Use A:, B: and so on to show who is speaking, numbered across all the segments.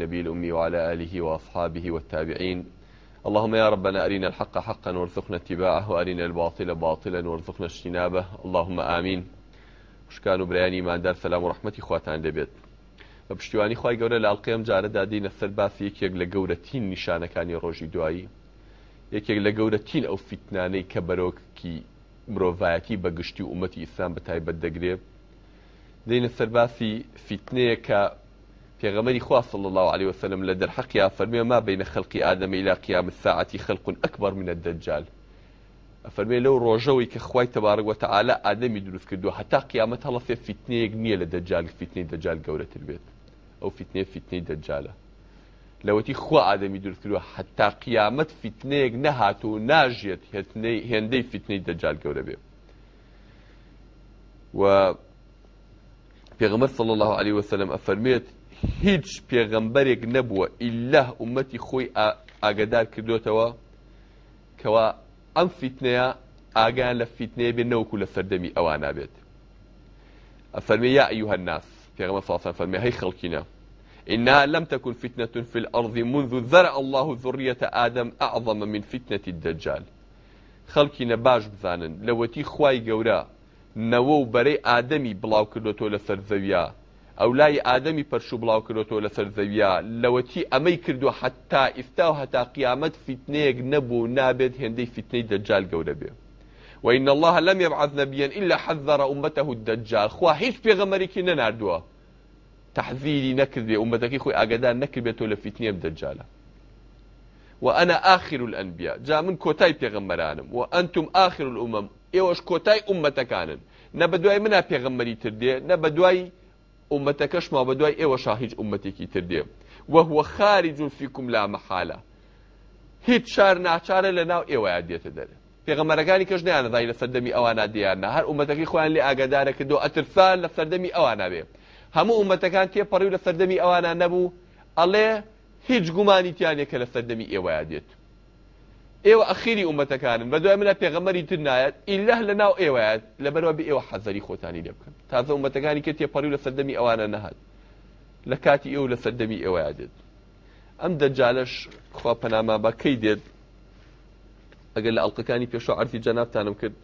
A: النبي الأمي وعلى آله وأصحابه والتابعين اللهم يا ربنا أرنا الحق حقا وارزقنا اتباعه وأرنا الباطل باطلا وارزقنا اجتنابه اللهم آمين وشكانوا برياني ما دار سلام ورحمة رحمتی لبيت وبشتواني بە پشتیوانی لألقيم گەورە لە ئەڵلقەم جارەدا دینە سەر باسی یەکێک لە گەورەتین نیشانەکانی ڕۆژی دوایی یەکێک لە گەورەتین ئەو فیتنانەی کە بەرۆکی مرۆڤایەتی بەگشتی و عومەتی ئیسلام بەتایبەت دەگرێت دینە باسی فیتنەیە کە پێغەمەری صلى الله عليه وسلم لە دەرحەقیا فرمي ما بینە خەلقی ئادەمی لا قیام ساعتی خەلقون ئەکبەر منە دەجال فەرمێ لەو ڕۆژەوەی کە خوای تەبارەوە تەعاالە ئادەمی دروست کردو هەتا قیامەت فتنة فیتنەیەک نییە لە دەجال فیتنەی دەجال گەورەتر بێت فتنة فیتنێ فیتنەی دەجالە لەوەتی خوا ئادەمی دروست کردووە حتى قیامەت فتنة نەهات و ناژێت هێندەی فیتنەی دەجال گەورە بێ و غمر صلى الله عليه وسلم أفرميت هیچ پێغەمبەرێک نەبووە ئلله عومەتی خۆی ئاگدار کردوێتەوە کەوا ئەم فتنەیە ئاگیان لە فتنەیە بێ نەوەکو لە سەردەمی ئەوان نابێت یا ئەیوه الناس پێغەمە ساسان فەرمی هەی خەڵکینە إنها لم تكن فتنة في الأرض منذ ذرأ الله ذرية آدم أعظم من فتنة الدجال خەڵکی نەباش بزانن لەوەتی خوای جورا نوو و بەرەی ئادەمی بڵاو کردوەوە لە او لای ئادەمی پەرش و بڵاو کردەوە لە سەرزەویە لەوەتی ئەمەی کردووە حتا ئیفتا و هەتا نبو فیتنەیەک نەبوو نابێت هێندەی دجال دەجال گەورە بێ وإن الله لم يبعث نبيا إلا حذر أمته الدجال خواه هیچ پێغەمەرێکی نەناردووە تحذيري نکر أمتك خوي لفتنه ام دجالا و وأنا آخر الأنبياء جا من كوتاي بيغمرانم وأنتم آخر الأمم کتای كوتاي کانن نبدواي منا بيغمري تردي نبدواي ئومەتەکەشما بە دوای ئێوەشا هیچ ئومەتێکی تردێ وەهوە خاری جوفیکم لا مەحالە هیچ شار ناچارە لە ناو ئێوەیە دێتە دەرێ پێغەمەرەکانی کەش نیانەدای لە سەردەمی ئەوانە دییاننا هەر ئومەتەکەی خۆیان لێ ئاگادارە کردو ئەترسان لە سەردەمی ئەوانە بێ هەموو ئومەتەکان تێپەڕی لە سەردەمی ئەوانە نەبوو ئەڵێ هیچ گومانیتیانێکە لە سەردەمی ئێوەیە دێت ئێوە ئەخیری ئومەتەکانن بە دوای منە پێغەمەری تر نایەت ئیله لە ناو ئێوەیەت لەبەرەوە بە ئێوە حەزەری خۆتانی لێ بکەن تازە ئومەتەکانی کە تێپەڕی لە سەردەمی ئەوانە نەهات لە کاتی ئێوە لە سەردەمی ئێوەیە دێت ئەم دەجالش خوا پەناما بەکەی دێت ئەگەر لە ئەڵلقەکانی پێشۆ ئارتی جەنابتانم کرد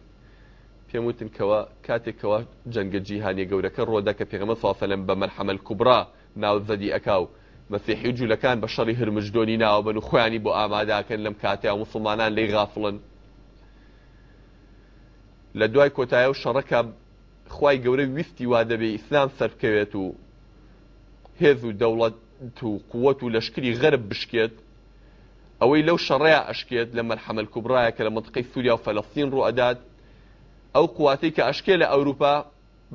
A: پێم وتن کەەوە کاتێکەوە جەنگە جیهانی گەورەکە ڕۆدا کە پێغەمە ساسەلم بە مەرحەمەل کوبرا ناو زەدی ئەکاو مەسیحی جوولەکان بە شەڕی هرمژدۆنی ناوە بن و خۆیانی بۆ ئاماداکەن لەم کاتیا مسلمانان لی غافڵن لە دوای کۆتایە و شەڕەکە خی گەورە ویستی وا دەبێ ئیسلام سەرکەوێت و هێز و دەوڵەت و قووەت و لەشکری غەرب بشکێت ئەوەی لەو شەڕەیە ئەشکێت لە مەرحەمەل کوبرایە کە لە منتقی سووریا و فەلەستین ڕوو ئەدات ئەو قواتەی کە ئەشکێ لە ئەوروپا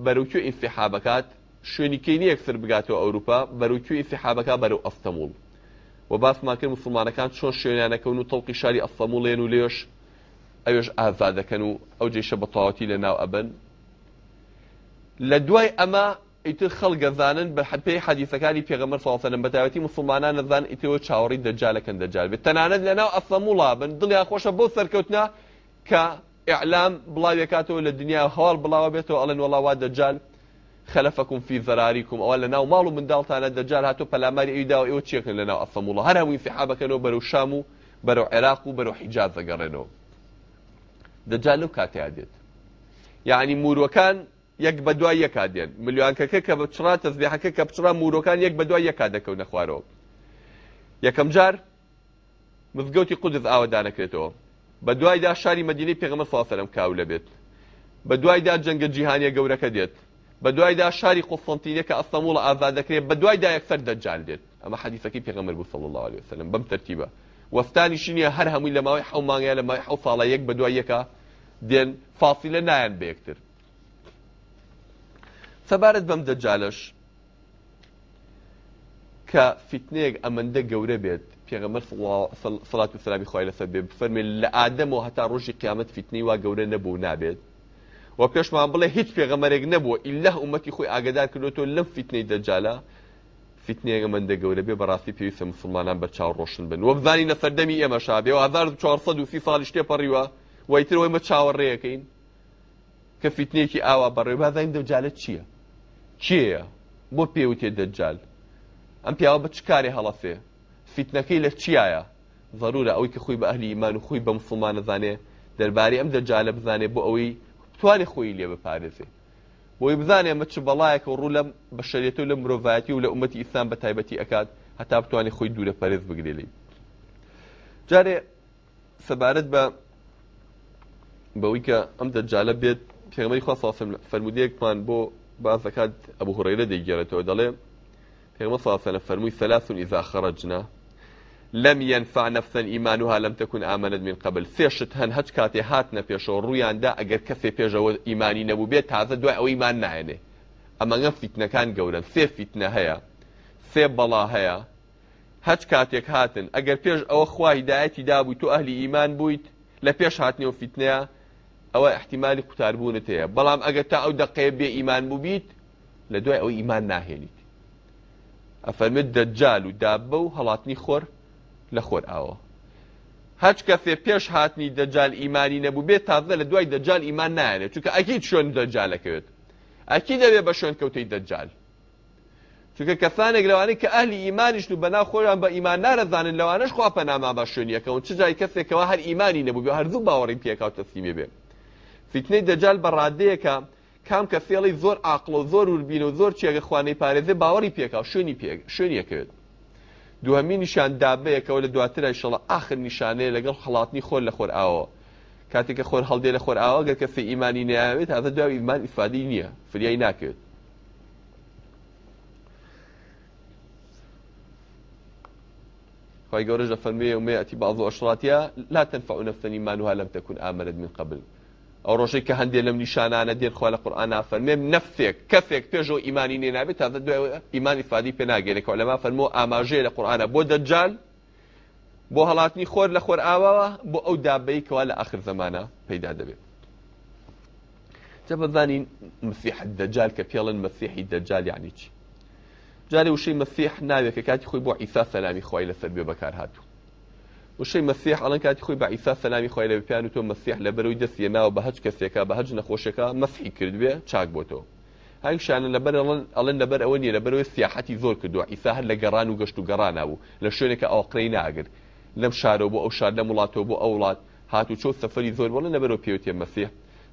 A: بەروکی و ئینسیحابەکات شوێنیکەی یەکسەر بگاتەوە ئەوروپا بەرووکوی سحابەکە بەرەو ئەستەمول و باسماکرد مسلمانەکان چۆن شوێنیانەکەون و تەڵقی شاری ئەستەمولێن و لێش ئەوێش ئازادەکەن و ئەو جێشە بەتەواتی لە ناو ئەبن لە دوای ئەمە ئیتر خەڵگەزانن بە حپەی حەدیسەکانی پێغەمەر ساڵسەنم بەتاوەتی مسلمانان نەزان ئیتەوە چاوەڕی دەجالەکەن دەجال بێت تەنانەت لەناو ئەسەموڵا بن دڵیان خۆشە بۆ سەرکەوتنا کە ئیعلام بڵاوێکاتەوە لە دنیا هەواڵ بڵاوە بێتەوە ئەڵەن وڵاوا دەجال خلفكم في ذراريكم او لناو مالو من دالتان الدجال هاتو بلاماري ايداو ايو تشيكن لناو اصم الله هراوين في حابكنو برو شامو برو عراقو برو حجاز قرنو دجال لو كاتي عديت يعني مورو یەک بە دوای یەکادێن ملیانکەکە کە بچرا تەزبیحەکە کە بچرا مورۆکان یەک بە دوای یەکا دەکەون نەخوارەوە یەکەم جار مزگەوتی قودز ئاوەدانەکرێتەوە بە دوایدا شاری مدینی پێغمە ساسەرم کاو لەبێت بە دوایدا جەنگە جیهانیە گەورەکە دێت بە دوایدا شاری قوفنتینە کە ئەستەموڵە ئازادەکرێت بە دوایدا یەکسەر دەجال دێت ئەمە حەدیثەکەی پێغەمەر بوو صلی الله عليه وسلم بەم ترتیبە وەستانی شینە هەر هەمووی لە ماوەی حەو مانگە لە ماوەی حەو ساڵە یەک بە دوای یەکە دێن فاسیلە نایەن بە یەکتر سەبارەت بەم دەجالەش کە فیتنەیەک ئەمەندە گەورە بێت پێغەمەر سڵات و سلامی خۆی لەسەر بێ بفەرمێن لە ئادەمەوە هەتا ڕۆژی قیامەت فیتنەی وا گەورە نەبوو نابێت و پێشمان بڵێ هیچ پێغەمەرێک نەبووە ئلله عومەتی خۆی ئاگدار کردوەوە لەم فتنەی دەجاالە فتنێگە مندە گەورە بێ بەڕاستی پێویستە مسلمانان بە چاو ڕۆشن بن وە بزانی نەسەردەمی ئێمە شابێ و 1940 ساڵی شتێ پەڕیوە وایترەوەی مە چاوەڕێەکەین کە فتنێکی ئاوا بەڕێ بازانین دەجاالە چییە؟ کێە؟ بۆ پێوتێ دەجال ئەم پیاوە بە چکارێ هەڵەفێ فیتنەکەی لە چیایە ضرورە ئەوی کە خۆی بە ئەهلی ایمان و خۆی بە مسلمانە زانێ دەربارەی ئەم دەجالە بزانێ بۆ ئەوەی توانی خۆی لێ بپارێزێ بۆی بزانێ مەچ بەڵایەکە و ڕوو لەم بە شەرێت و لە مرۆڤایەتی و لە عومەتی ئیسلام بە تایبەتی ئەکات هەتا بتوانێ خۆی دوورە پارێز بگرێلی جارێ سەبارەت بە بەوەی کە ئەم دەجالە بێت پێغمەی خوا فەرمودەیەکمان بۆ بازەکات ئەبوو هوڕێرە دەیگەێتەوە دەڵێ پێغمە ساسەنە فەرمووی سەلاسون ئیزا خەڕەجنا لم ينفع نفسا ايمانها لم تكن امنت من قبل سيشت هن هج كاتي هاتنا بيشو رويان دا اگر كسي بيجو ايماني نبو بيت تازه دو او ايمان نعينه اما غن فتنه كان گورن سي فتنه هيا سي بلا هيا هج كاتيك هاتن اگر بيج او خوا هدايتي دابو تو اهل ايمان بويت لا بيش هاتني وفتنه او احتمال قتاربونته بلام اگر تا او دقي بي ايمان بوبيت لدو او ايمان ناهيليت افرمد دجال ودابه وهلاتني خور لە خۆر ئاوە هەچ کەفێ پێش هاتنی دەجال ئیمانی نەبوو بێت تازە لە دوای دەجال ئیمان نایەنێت چونکە ئەکی شوێن دەجالەکەوێت ئەکی دەبێ بە شوێن کەوتەی دەجال چونکە کەسانێک لەوانەیە کە ئەلی ئیمانیشت و بەنا خۆیان بە ئیمان نارەزانن لەوانش خوا پەناما بە شوێنیەکەون چ جای کەسێکەوە هەر ئیمانی نەبوو بێ هەردوو باوەڕی پێکاو تەسلیمی بێ فیتنەی دەجال بە ڕادەیەکە کام کە فێڵی زۆر ئاقلۆ زۆر وربین و زۆر چێگە خوانەی پارێزێ باوەڕی پێکاو شوێنی شوێنیەکەوێت دوهەمی نیشان دابەیەکەوە لە دواترای شڵە آخر نیشانەیە لەگەڵ خڵاتنی خۆر لە خۆر ئاوە کاتێککە خۆر هەڵدێ لە خۆر ئاوە گەر کە فی ئیمانی ناوێت هذا دو ئیمان ئیفادی نییە فریایی ناکرێت خی گەورەش لە فەرمێ ومەتی باڵ و عشڵاتە لا تەنفع نفتنی مانوها لەم تەکون ئامرد من قبل ئەو ڕۆژێک کە هەندێک لەم نیشانانە دێت خوا لە قورآنا فەرمێ نەفێک کەفێک پێش و ئیمانی نێنابێت تا دوای ئیمانی فادی پێناگەێتەوە لەما فەرمۆ ئاماژەیە لە قورآە بۆ دەجال بۆ هەڵاتنی خۆر لە خۆر ئاواوە بۆ ئەو دابەیکەوە لە آخر زمانە پەیدا دەبێت جەبزانین مسیح دەجال کە پێڵن مەسیحی دەجال یعنی چی جارێ وشەی مەسیح ناوێت کە کاتی خۆی بۆ ئیسا سەلامی خۆی لەسەر بێ بەکار هاتوو وشەی مەسیح ئەڵەن کاتی خۆی بە ئیسا سەلامی خۆی لە بپیان و تۆ مەسیح لە بەرەوەی دەستیە ناوە بە هەج کەسێکە بە هەج نەخۆشەکە مەسی کردوێ چاک بۆتەوە هەنگشانە لەبەر ئەڵەن لەبەر ئەوە نیە لە بەرەوەی سیاحەتی زۆر کردووە ئیسا هەر لە گەڕان و گەشت و گەڕانابوو لە شوێنێکە ئاقرەی ناگر لەم شارەوە بۆ ئەو شار لە وڵاتەوە بۆ ئەو وڵات هاتو چۆ سەفری زۆر بڵە لەبەرەوە پێوتێ مەسیح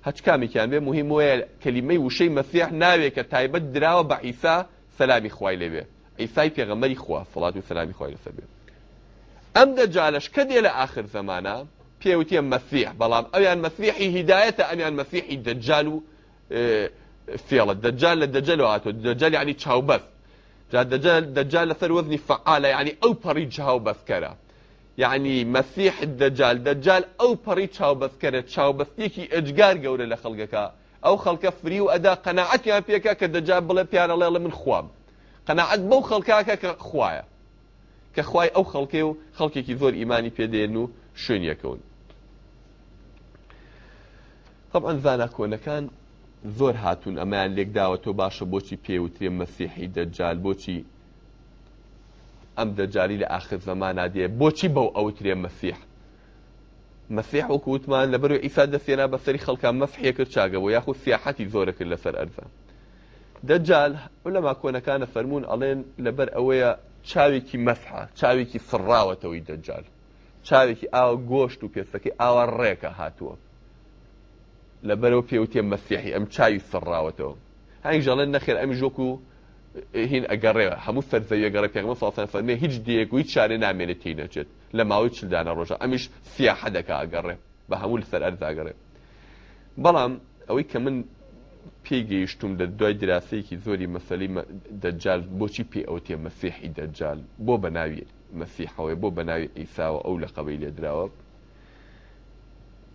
A: هەچ کامێکیان بێ مهم وایە کەلیمەی وشەی مەسیح ناوێت کە تایبەت دراوە بە ئیسا سەلامی خوای لەوێ ئیسای پێغەمەری خوا سڵات و سەلامی خوای لەسەر بێت ام دجالش كدي لاخر زمانا بيوتي مسيح بلام او يعني مسيح هدايته ام يعني مسيح الدجال آه، في الدجال الدجال واتو الدجال يعني تشاوبث جاء الدجال الدجال ثر وذني فعاله يعني او بري بريجها وبذكرة يعني مسيح الدجال دجال او بري تشاو بريجها تشاو بس يكي اجقار قوله لخلقك او خلق فري وادا قناعتي يعني فيك كدجال بلا بيان الله من خواب قناعت مو خلقك خوايا کە خوای ئەو خەڵکێ و خەڵکێکی زۆر ئیمانی پێدێن و شوێنیەکەون طبعا زانا کۆنەکان زۆر هاتوون ئەمایان لێکداوە تۆ باشە بۆچی پێوترێ مەسیحی دەجال بۆچی ئەم دەجاری لە ئاخر زەمانە دێ بۆچی بەو ئەوترێ مەسیح مەسیح وەکووتمان لەبەر ئیسا دەسێنا بەسەری خەڵکان مەسیحێ کرد چاگەەوە یاخود سیاحەتی زۆرە کرد لەسەر ئەرزە دەجال لەما کۆنەکانە فەرمونون ئەڵێن لەبەر ئەوەیە چاوێکی مەسحە چاوێکی سڕاوەتەوەی دەجار چاوێکی ئاوە گۆشت و پێستەکەی ئاوە ڕێکە هاتووە لەبەرەوە پێوتێ مەسیحی ئەم چاوی سڕاوەتەوە هەنگ ژەڵێن نەخێر ئەمی ژۆک و هین ئەگەڕێەوە هەموو سەرزەویەگەڕە پێمە ساسەنفەرێ هیچ دیەک و هیچ چارە نامێنێت تینەچێت لە ماوەی چلدانە ڕۆژە ئەمیش سیاحە دەکە ئاگەڕێ بە هەموو لەسەر ئەرزاگەڕێ بەڵام ئەوەی کە من پێگەیشتم لە دوای دراسەیەکی زۆری مەسلی دەجال بۆچی پێ ئەو تێ مەسیحی دەجال بۆ بەناوی مەسیحەوەی بۆ بەناوی ئیساوە ئەو لە قەبەی لێدراوە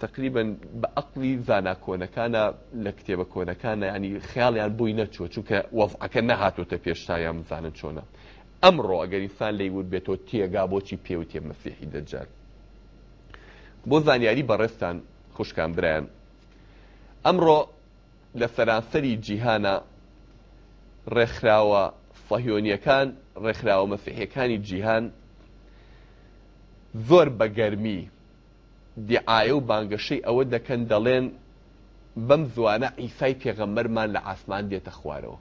A: تقریبن بە عقلی زانا کۆنەکانە لە کتێبە کۆنەکانە ینی خیاڵیان بووی نەچوە چونکە وەفعەکە نەهاتۆتە پێشتایان زانن چۆنە ئەمڕۆ ئەگەریسان لەیور بێتەوە تێگا بۆچی پێوتێ مەسیحی دەجار بۆ زانیاری بەڕێستان خوشکان برایان ئەمڕۆ لە سەرانسەری جیهانە ڕێکخراوە فەهیۆنیەکان ڕێکخراوە مەسیحەکانی جیهان زۆر بە گەرمی دیعاە و بانگەشەی ئەوە دەکەن دەڵێن بەم زوانە ئیسای پێغەمەرمان لە ئاسمان دێتە خوارەوە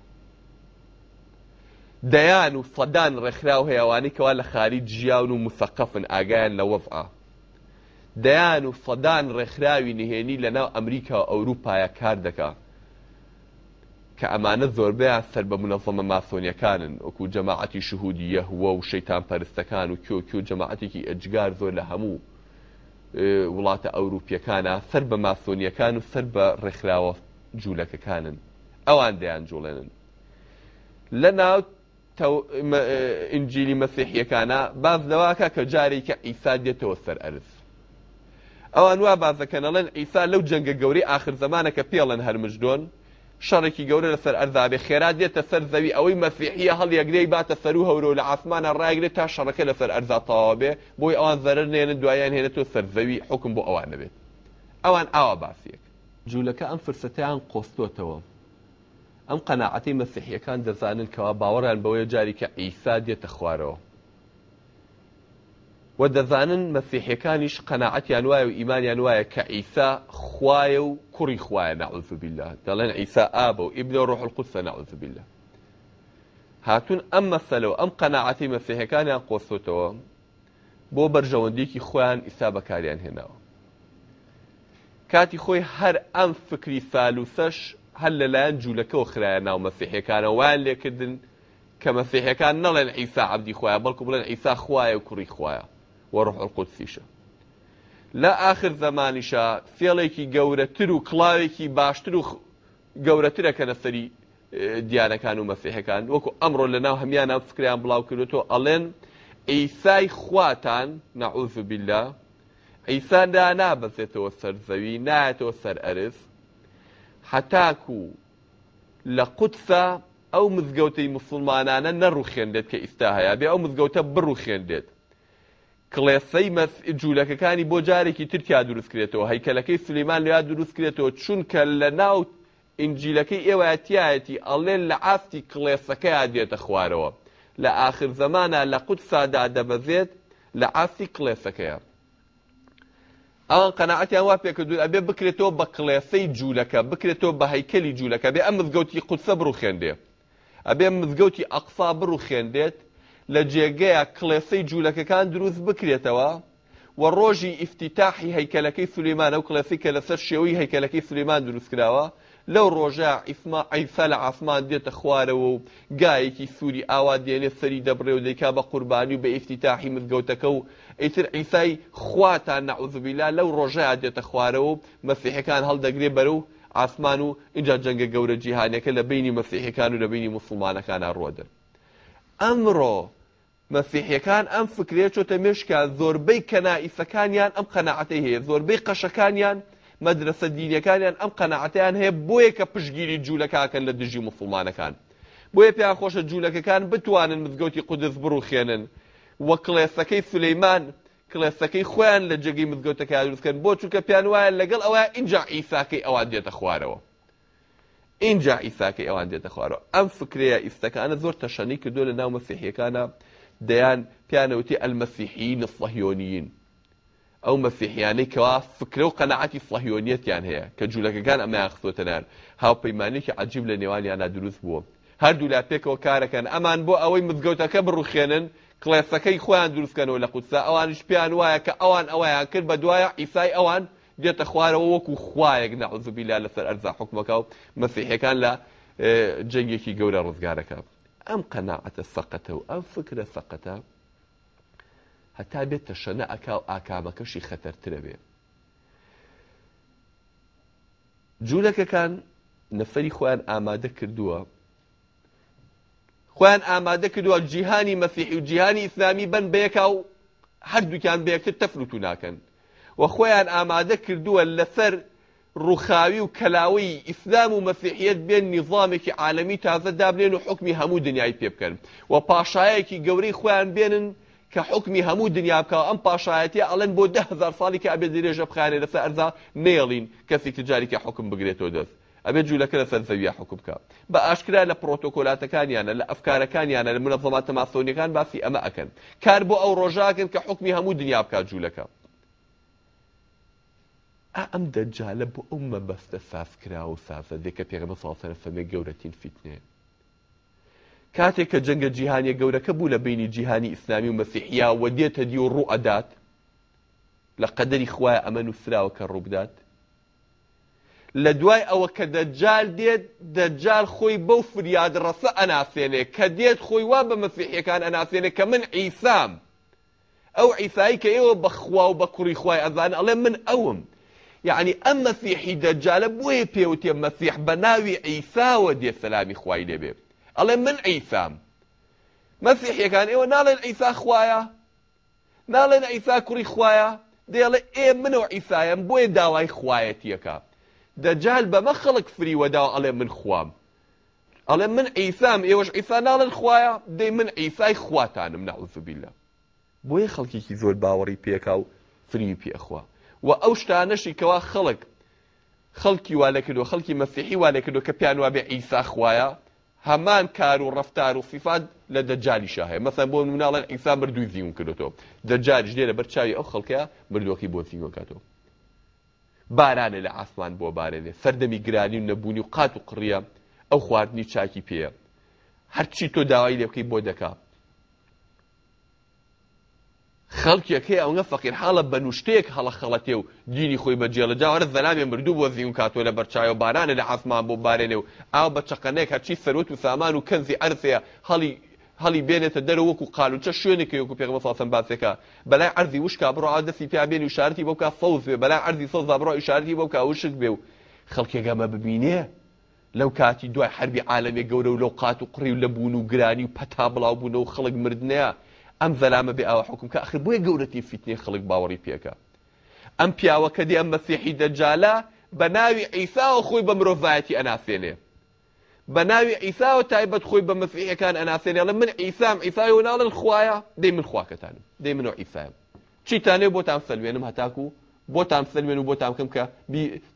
A: دەیان و سەدان ڕێکخرا و هەیەوانێکەوە لە خارج ژیان و مسەقفن ئاگایان لە وەفعە دەیان و سەدان ڕێکخراوی نهێنی لەناو ئەمریکا و ئەوروپایە کار دەکات کە ئەمانە زۆربەیان سەر بە منەظەمە ماسۆنیەکانن وەکو جەماعەتی شهودی یەهوە و شەیتان پەرستەکان و کۆکی و جەماعەتێکی ئەجگار زۆر لە هەموو وڵاتە ئەوروپیەکانە سەر بە ماسۆنیەکان و سەر بە ڕێکخراوە جوولەکەکانن ئەوان دەیان جوڵێنن لە ناو ئینجیلی مەسیحیەکانە باز لەواکە کە جارێکە ئیسا دێتەوە سەر ئەرز ئەوان وا بازەکەنەڵێن ئیسا لەو جەنگە گەوری آخر زمانە کە پێڵەن هەرمژدۆن شەڕێکی گەورە لەسەر ئەرزابێ خێرا دێتە سەر زەوی ئەوەی مەسیحیە هەڵیەگرەی باتە سەر و هەورۆ لە عسمانە ڕایگرێت تا شەڕەکە لەسەر ئەرزا تەواوابێ بۆی ئەوان زەرر نێنە دوایان هێنێتەوە سەر زەوی حکم بۆ ئەوانە بێت ئەوان ئاوا باسیەک جوولەکە ئەم فرسەتیان قۆستۆتەوە ئەم قەنەعەتی مەسیحیەکان دەزانن کەوا باوەڕان بەوەی جاریکە ئیسا دێتە خوارەوە و دەزانن مەسیحەکانیش قەنەعەتیان وایە و ئیمانیان وایە کە ئیسا خوایە و کوڕی خوایە نعوذ بالله دەڵێن ئیسا ئابە و ئیبن ڕۆح القودسە نعوذ بالله هاتون ئەم مەسەلەوە ئەم قەنەعەتی مەسیحەکانیان قۆستۆتەوە بۆ بەرژەوەندێکی خۆیان ئیسا بەکاریان هێناوە کاتی خۆی هەر ئەم فکری فالوسەش هەر لەلایەن جوولەکەەوە خراە ناو مەسیحەکانە وان لێکردن کە مەسیحەکان نەڵێن ئیسا عبدی خوایە بەڵکو بڵێن ئیسا خوایە و کوڕی خوایە وەڕح القودسیشە لە ئاخر زەمانیشە فێڵێکی گەورەتر و کڵاوێکی باشتر و گەورەترەکە نەسەری دیانەکان و مەسیحەکان وەکو ئەمڕۆ لە ناو هەمیان ناو فکریان بڵاو کردێتەوە ئەڵێن ئەیسای خواتان نەعوز بالله ئەیساندا نابەزێتەوە سەرزەوی نایەتەوە سەر ئەرز حتاکو لە قوتسە ئەو مزگەوتەی مسلمانانە نەڕوخێندێت کە ئیستا هەیە بێ ئەو مزگەوتە بڕوخێندێت کڵێسەی جوولەکەەکانی بۆ جارێکی ترکیا دروستکرێتەوە هەیکەلەکەی سلەیمان لەیا دروستکرێتەوە چونکە لە ناو ئینجیلەکەی ئێوەتیایەتی ئەڵێن لە ئاستی کڵێسەکەی دێتە خوارەوە لە آخر زەمانە لە قوت سادا دەبەزێت لە ئاستی کڵێسەکەیە ئەوان قەنەعەتیان وا پێکە دوور ئەبێ بکرێتەوە بە کڵێسەی جوولەکە بکرێتەوە بە هەیکەلی جوولەکە بێ ئەم مزگەوتی قوتسە بڕوخێندێ ئەبێ مزگەوتی ئەقفا بڕوخێندێت لە جێگەیە کڵێسەی جوولەکەکان دروست بکرێتەوە و ڕۆژی ئفتیتاحی هەیکەلەکەی سولەیمانە و کڵەسی کە لەسەر شێوەی هەیکەلەکەی سولەیمان دروست کراوە لەو ڕۆژە ئیسما ئەیسا لە ئاسمان دێتە خوارەوە و گایەکی سووری ئاوا دێنێ سەری دەبڕێ و دەیکا بە قوربانی و بە ئفتیتاحی مزگەوتەکە و ئیتر ئیسای خواتان نەعوزبیلا لەو ڕۆژەیە دێتە خوارەوە و مەسیحەکان هەڵدەگرێ بەرە و ئاسمان و اینجا جەنگە گەورە جیهانەکە لە بینی مەسیحەکان و لە بینی مسلمانەکانە ڕۆدرن ئەمڕۆ مەسیحیەکان ئەم فکرێ چۆتە مێشکە زۆربەی کەنائیسەکانیان ئەم قەنەعەتەی هەیە زۆربەی قەشەکانیان مەدرسە دینیەکانیان ئەم قەنەعەتیان هەیە بۆیە کە پشگیری جوولەکاکەن لە دژی مسلمانەکان بۆیە پێیان خۆشە جوولەکەکان بتوانن مزگەوتی قودس بڕوخێنن وە کڵێسەکەی سولەیمان کلێسەکەی خۆیان لە جگەی مزگەوتەکە دروستکەن بۆ چونکە پیان وایە لەگەڵ ئەوە اینجا ئیساکەی ئەوان دێتە خوارەوە اینجا ئیساکە ئەوان دێتە خوارەوە ئەم فکرەیە ئیسەکانە زۆر تەشەنی کردو لە ناو مەسیحیەکانە دەیان پیانەوتی ئەلمەسیحی نفڵەهیۆنیین ئەو مەسیحیانەی کەوا فکرە و قەنەعاتی فڵەهیۆنیەتیان هەیە کە جوولەکەگان ئەمەیان خستۆتەنار هاوپەیمانێکی عجیب لە نێوانیانە دروست بووە هەردوو لا پێکەوە کارەکەن ئەمان بۆ ئەوەی مزگەوتەکە بڕوخێنن کڵێسەکەی خۆیان دروستکەنەوە لە قوتسا ئەوانش پێیان وایە کە ئەوان ئەویان کرد بە دوایە ئیسای ئەوان دێتە خوارەوە وەکو خوایەک نەعزبیلا لەسەر ئەرزا حکمەکە و مەسیحەکان لە جەنگێکی گەورە ڕزگارەکە ئەم قەناعەتە سەقەتە و ئەم فکرە سەقەتە هەتا بێتە شەنە ئەکا و ئاکامەکەشی خەتەرترە بێ جوولەکەکان نەفەری خۆیان ئامادە کردووە خۆیان ئامادە کردووە جیهانی مەسیحی و جیهانی ئیسلامی بن بەیەکا و هەردووکیان بەیەکتر تەفلوت و ناکەن و خۆیان ئامادە کردووە لەسەر ڕوخاوی و کەلاوی ئیسلام و مەسیحیت بێن نیظامێکی عالمی تازە دابنێن و حکمی هەموو دنیای پێ بکەن و پاشایەکی گەورەی خۆیان بێنن کە حکمی هەموو دنیا بکە ئەم پاشایەتی ئەڵەن بۆ دههزار ساڵی کە ئەبێ درێژە بخانێ لەسەر ئەرزا نێڵین کەسی تجاریکە حکم بگرێتەوە دەست ئەبێ جوولەکە لە سەرزەویە حکم بکە بە ئاشکرا لە پرۆتۆکۆلاتەکانیانە لە ئەفکارەکانیانە لە منەظەمات تەماسۆنیەکان باسی ئەمە ئەکەن کار بۆ ئەو ڕۆژاکەن کە حکمی هەموو دنیا بکات جوولەکە ئەم دەجالە بۆ ئەو مەبەستە سافکرا و سازە دێکە پێغمە ساسەرە فەمێ گەورەتین فیتنێ کاتێک کە جەنگە جیهانی گەورەکە بوو لە بینی جیهانی ئیسلامی و مەسیحیا و دێتە دی و ڕوو ئەدات لە قەدەری خوای ئەمە نووسراوە کە ڕووبدات لە دوای ئەوە کە دەجال دێت دەجال خۆی بەو فریاد ڕەسە ئەناسێنێ کە دێت خۆی وا بە مەسیحیەکان ئەناسێنێ کە من ئیسام ئەو عیسایی کە ئێوە بەخوا و بە کوڕی خوای ئەزان ئەڵێ من ئەوم یعنی ئەم مەسیحی دەجالە بۆیە پێوتێ مەسیح بە ناوی ئەیساوە دێ سەلامی خوای لێبێ ئەڵێ من ئەیسام مەسیحیەکان ئێوە ناڵێن ئەیسا خوایە ناڵێن ئەیسا کوڕی خوایە دێڵێ ئێ منەوە ئیساەم بۆیە داوای خوایەتیەکە دەجال بەمە خەڵک فریوەدا ئەڵێ من خوام ئەڵێ من ئەیسام ئێوەش ئیسا ناڵن خوایە دەی من ئەیسای خواتانم ناوزبیلە بۆیە خەڵکیکی زۆر باوەڕی پێکا و فری پێخوا و ئەو شتانەشی کەوا خەڵک خەڵکی وا لە کردو خەڵکی مەسیحی وا لە کردو کە پیان وا بێ ئیسا خوایە هەمان کار و ڕفتار و صفات لە دەجای شاهەیە مەسەن بۆ مناڵێن ئیسا مردووی زیون کردێتەوە دەجاج لێرە بەرچاوی ئەو خەڵکەیە مردوەکی بۆ زیینۆکاتەوە بارانە لە ئاسمان بۆ بارێنێ سەردەمی گرانی و نەبوونی و قات و قڕە ئەو خواردنی چاکی پێە هەرچی تۆ داوای لێ بکەی بۆ دەکات خەڵکیەکەی ئەوگە فەقیر حاڵە بە نوشتەیەک هەڵە خەڵەتێ و دینی خۆی بەجێڵە جاوەرە زەلامێ مردوو بۆ زیون کاتۆ لە بەرچای و بارانە لە عسمان بۆ بارێنێ و ئاو بە چقەنێک هەرچی سەرۆت و سامان و کەنزی ئەرسەیە هەڵی هەڵی بێنێتە دەرە وەکو قالوچە شوێنێکی وەکو پێغمە ساسم باسێکە بەلای ئەرزی وشکا بڕۆ ئادەسی پیابێن و شارتی بەوکە فەوزێ بەلای ئەرزی سەزا بڕۆ ئیشارتی بەوکە وشک بێ و خەڵکێگەمە ببینێ لەو کاتی دوای حربی عالمێ گەورە و لەو قات و قڕی و لەبوون و گرانی و پەتا بڵاو بوون و خەڵک مردنەیە ام زلامه بێ حكم حکم کە ئەخر خلق گەورەتی فیتنی خەڵک باوەڕی پێکە ئەم پیاوە ام دی ئەم مەسیحی دەجالە بە ناوی ئەیساوە خۆی بە مرۆڤایەتی ئەناسێنێ بە ناوی ئیساوە تایبەت خۆی بە مەسیحەکان ئەناسێنێڵە من ئیسام ئیسای و ناڵن خوایە دەی من خواکەتانم دەی منەوە بو چیتانێ بۆتان سەلوێنم بو بۆتان سلمێن و بۆتان بکەم کە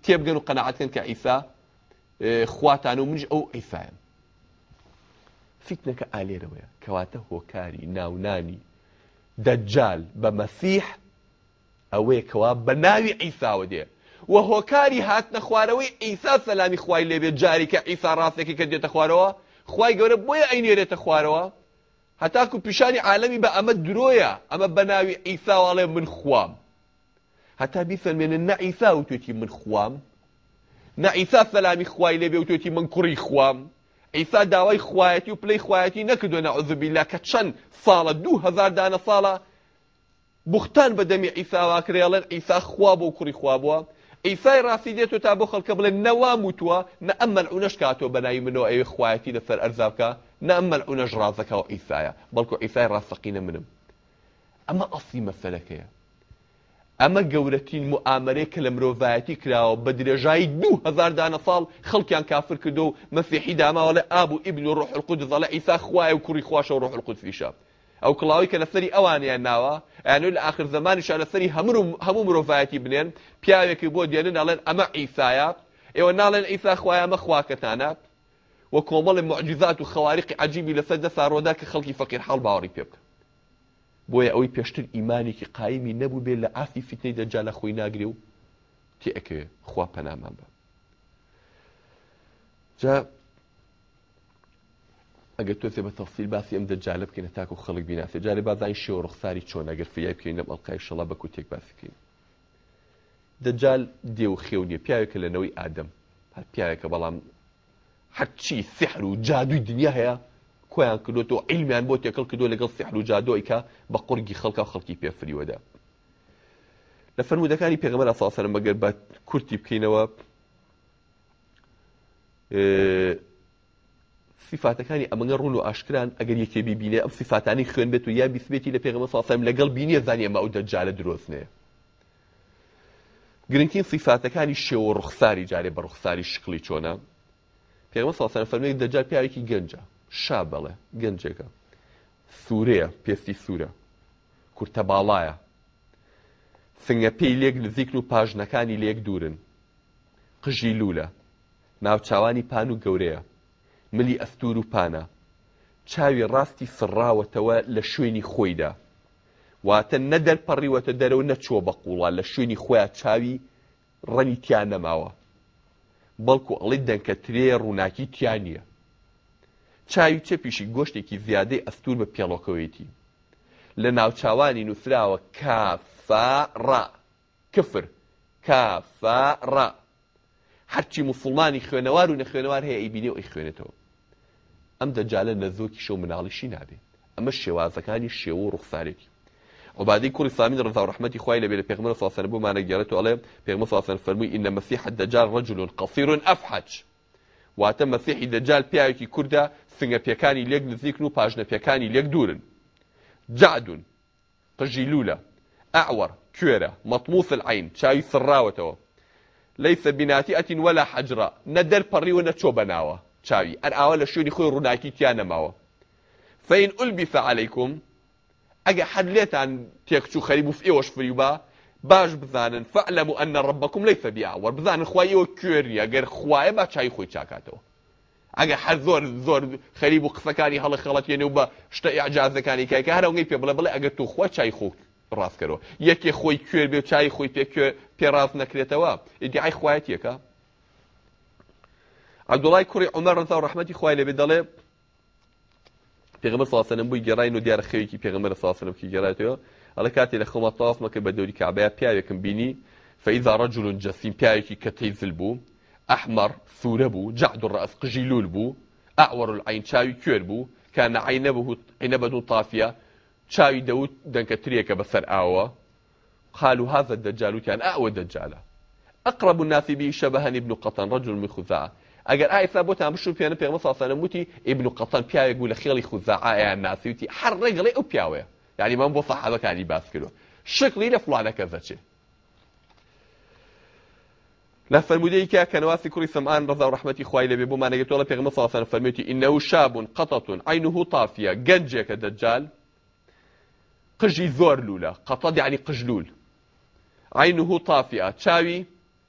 A: تێبگەن و قەنەعاتکەن کە ئیسا اه، خواتان و منش ئەو ئیسایم کەواتە هۆکاری ناونانی دەجال بە مەسیح ئەوەیە کەوا بە ناوی ئیساوە دێ وە هۆکاری هاتنە خوارەوەی ئیسا سەلامی خوای لێبێت جاری کە ئیسا ڕاستێکی کە دێتە خوارەوە خوای گەورە بۆیە ئەینێرێتە خوارەوە هەتاکو پیشانی عالەمی بە ئەمە درۆیە ئەمە بە ناوی ئیساواڵێ من خوام هەتا بیفەرمێنن نە ئیسا و توێتی من خوام نە ئیسا سەلامی خوای لێبێ و توێتی من کوڕی خوام عیسا داوای خوایەتی و پلەی خوایەتی نەکردوێنە عزبیلا کە چەند ساڵە دوهزار دانە ساڵە بختان بە دەمی ئیساوا کرێڵێن ئیسا خوا بۆ کوڕی خوابووە ئیسای ڕاستی دێتۆ تا بۆ خەڵکە بڵێن نەوا وتووە نەئەممە ئوونەش کاتۆ بەناایی منەوە ئەوێ خوایەتی لەسەر ئەرزابکە نەممە ئوونەش ڕازەکەەوە ئیسایە بەڵکو ئیسای ڕاستەقینە منم ئەمە ئەسی مەسەلەکەیە ئەمە گەورەترین موامەرەیە کە لە مرۆڤایەتی کراوە بە درێژایی دوهزار دانە ساڵ خەڵکیان کافر کردو و مەسیحی داماوە لە ئاب و ئیبن و ڕحلقود دەڵە ئیسا خوای و کوڕی خوشە و ڕحلقود فیشە ئەو کڵاوی کە لەسەری ئەوانیان ناوە ئەنو لە آخر زمانیش لەسەری هەموو مرۆڤایەتی بنێن پیاوێکی بۆ دێنن ناڵێن ئەمە ئیسایە ئێوە ناڵێن ئیسا خوایەمە خواکەتانە وە کۆمەڵی معجزات و خەواریقی عجیبی لەسەر دەسا ڕۆدا کە خەڵکی فەقیر هەڵ باوەڕی پێ بکە بۆیە ئەوەی پێشتر ئیمانێکی قایمی نەبوو بێت لە ئافی فتنەی دەجا لە خۆی ناگرێ و تێ ئەکەوێ خوا پەنامان بە جا ئەگە تۆ تێ بە تەفسیل باسی ئەم دەجالە بکەینە تاکو خەڵک بیناسێ جارێ بازان شێوە ڕخساری چۆنەگەر فیای بکەین لەم ئەڵلقای شڵە بە کوتێک باسیکەین دەجال دێو خێونیە پیاوێکە لەنەوەی ئادەم هەر پیاوێکە بەڵام هەرچی سحر و جادووی دنیا هەیە خۆیان کردوێت و عیلمیان بۆ تێکەڵ کردو لەگەڵ سحر و جادۆیکە بە قڕگی خەڵکە خەڵکی پێفریوەدا لە فەرمودەکانی پێغەمبەر ئاساسەرم مەگەر بە کورتی بکەینەوە سیفاتەکانی ئەمەگە ڕون و ئاشکران ئەگەر یەکێبی بینێ ئەم سیفاتانی خوێن بێت و یا بیسبێتی لە پێغمە ساسەم لەگەڵ بینیە زانیە مە ئەو دەجارە درۆزنێ گرنگترین سیفاتەکانی شێوە ڕوخساری جارێ بە ڕوخساری شکلی چۆنا پێغمە ساسەن فەرمێک دەجار پیاوێکی گەنجە شا بەڵێ گەنجێکە سوورەیە پێستی سوورە کورتە باڵایە سنگەپی لێک نزیکن و پاژنەکانی لێک دوورن قژی لولە ناوچوانی پان و گەورەیە ملی ئەستور و پانە چاوی ڕاستی سڕاوەتەوە لە شوێنی خۆیدا واتە نەدەر پەڕیوەتە دەرەوە نەچوە بە قوڵا لە شوێنی خۆیان چاوی ڕەنی تیان نەماوە بەڵکو ئەڵی دەنکەترێ ڕووناکی تیان نیە چاوی چێپیشی گۆشتێکی زیادەی ئەستور بە پێڵۆکەوەیەتی لە ناوچاوانی نووسراوە کافڕ کفر کافڕ هەرچی مسلمانی خوێنەوار و نەخێنەوار هەیە ئەیبینێ ئەی خوێنێتەوە ئەم دەجالە نەزۆکی شەو مناڵیشی نابێت ئەمە شێوازەکانی شێوە و ڕوخسارێکی وبعدين كل سامين رضا ورحمة إخواني لبيل بيغمر صلى الله عليه وسلم ما نجارته عليه بيغمر صلى الله عليه وسلم إن مسيح الدجال رجل قصير أفحج واتە مەسیحی دەجال پیاوێکی کووردە سنگە پێکانی لێک نزیکن و پاژنە پێکانی لێک دوورن جعدون قژی لولە ئاوەر کوێرە مەتموس العین چاوی سڕاوەتەوە لەیسە بیناتی ئەتین وەلا حەجرا نە دەرپەڕیوە نە چۆ بەناوە چاوی ئەر ئاوە لە شوێنی خۆی ڕووناکی تیان نەماوە فەین ئولبی فەعەلەیکم ئەگە حەد لێتان تێکچوو خەریب و ئێوەش فریوبا باش بزانن فعلم أن ربكم ليس بيعور بزانن خواهي وكوري اگر خواهي با چای خوي چاكاتو اگر هر زور زور خريب وقفكاني هلا خلط يعني وبا شتا اعجازكاني كاي كهر ونگي بي بلا بلا اگر تو خوا چای خو راس کرو یکی خوی کور بیو چای خوی پی کور پی راز نکرێتەوە ئیدعای خوایەت یەکە عبدوڵای کوڕی عمر رضا و رحمەتی خوای لەبێ دەڵێ پێغمبەر صلی الله علیه و سلم بوی گەڕای و دیار خەویکی پێغمبەر صلی الله علیه و سلم کی گەڕایەوە الله كاتي خڵە تافمەکە بە دەوری کابیا پیاوێکم بینی فەیدا ڕجلون جەسیم پیاوێکی کە تیزل بوو ئەحمەر سوورە بوو جعد الرأس قژی لول أعور العين شاوي چاوی کوێر بوو عينبه عینە بەدون تافە چاوی دەوت دەنکەترەکە بەسەر قالوا هذا الدجال كان أعوى دجالة أقرب الناس به شبها ابن قطن رجل من خزاعة أجر ثابت آية ثابتة مشو بيانا بيا مصاصة نموتي ابن قطن بيا يقول خيالي خزاعة يا الناس يوتي حرق لي أبياوي يعني ما موفق حدا يعني كان يباف كله شك على كذا شيء لف المديكة كان واثي كري ثمان رضا ورحمة إخوائي لبي بو معنى قلت الله في غمصة وثانا فرميتي إنه شاب قطط عينه طافية قنجة كدجال قجي ذور لولا قطط يعني قجلول عينه طافية تشاوي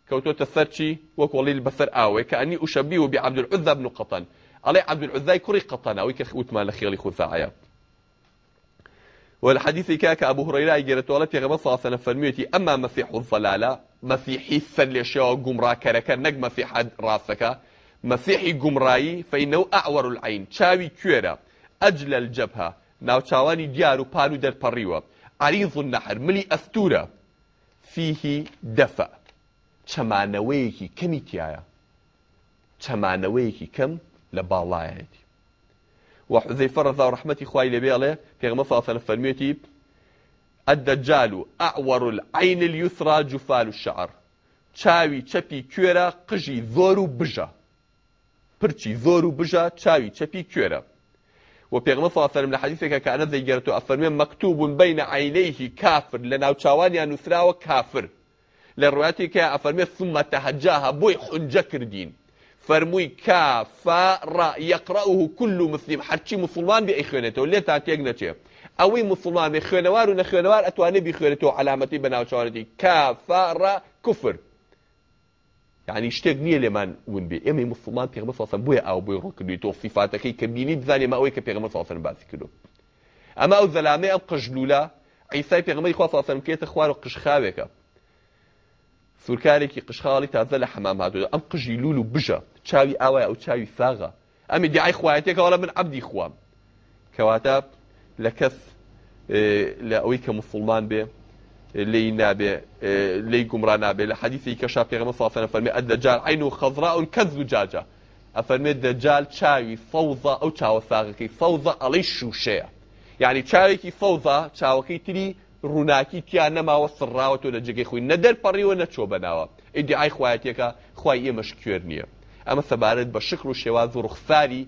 A: كوتو تثرشي وكولي البثر آوي كأني أشبيه بعبد العذى بن قطن علي عبد العذى كري قطن أوي كخوت ما لخيغلي خوثا عياب والحديث كاك أبو هريرة يقول توالتي غمض صلى الله عليه وسلم أما مسيح الضلالة مسيحي سلشا قمرا كركا نجم في حد راسك مسيحي قمراي فإنه أعور العين شاوي كيرا أجل الجبهة ناو شاواني ديارو بانو در بريوة عريض النحر ملي أستورة فيه دفع چمانەوەیەکی كم تایە چەمانەوەیەکی كم لە باڵایەتی وحذيفة رضا ورحمة إخوائي لبي عليه في غمى فاصل الدجال أعور العين اليسرى جفال الشعر چاوی چپی کوێرە قجي ذورو بجا برشي ذورو بجا و بژە چاوی چپی کوێرە و پێغمە فافەرم لە حەدیثێکە کە ئەنە دەیگەرێت و ئەفەرمێ مەکتوبون بینە عینەیهی کافر لە ناوچوانیان نووسراوە کافر لە ثم تهجاها ئەفەرمێ سمەتەهەجاها دين فرمي کا فا را كل مسلم حتى مسلمان بأي خيانته لێ تا تێک نەچێت مسلمان خيانوار ونخيانوار أتواني بخيانته ئەتوانێت بیخوێنێتەوە علامەتی بەناوچوارەتی کا فا را کوفر يعني شتێک نییە لێمان ون بي ئێمە مسلمان پێغمە ساسم بۆیە ئەو بۆی ڕۆکردوی تۆ صفاتەکەی کە بینی بزانێ ماەوەی کە پێغمە ساسن باسی کردو ئەما ئەو زەلامەی ئەم قژلولا عیسای پێغمەی خوا ساسم کێتە خوار سوورکارێکی قشخاڵی قشخالی تازه لحمام هاتو ئەم قژی لول و چاوی ئاوای او چاوی ساغا ئەمی دیعای خوایەتێکەوەڵە من عبدی خوام کەواتە لە کەس اه، لە مسلمان بێ اه، لی نابێ اه، لی گمرا نابێ لحدیثی که کەشا پێغەمە ساسەنە فەرمێ الدجال عینو خضراء خەزرا و افرمی الدجال چاوی فوضا او چاو فەوزە ئەو فوضا علی شوشه یعنی چاوی یعنی فوضا چاوی چاوەکەی تری ڕووناکی تیان نەماوە سڕاوە تۆ لە جگەی خۆی نەدەرپەڕیوە نەچۆ بەناوە ئیدعای خوایەتێکە خوای ئێمەش کوێر نییە ئەمە سەبارەت بە شکر و شێواز و ڕخساری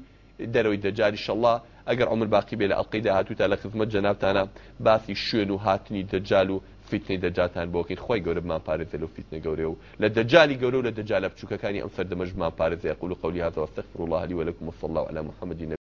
A: دەرەوەی دەجاری شەڵا ئەگەر عمر باقی بێ لە ئەلقی داهاتوو تا لە خزمەت جەنابتانە باسی شوێن و هاتنی دەجال و فیتنی دەجاتان بۆکەین خۆی گەورەمان پارێزل و فیتنە گەورێ و لە دەجای گەورە و لە دەجالە بچووکەکانی ئەم سەردەمەژمان پارێزی قول و قولی هذا واستغفر الله لي ولكم وصلى الله على محمد